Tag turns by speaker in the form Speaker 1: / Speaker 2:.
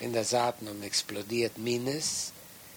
Speaker 1: in der Saaten und explodiert Mines,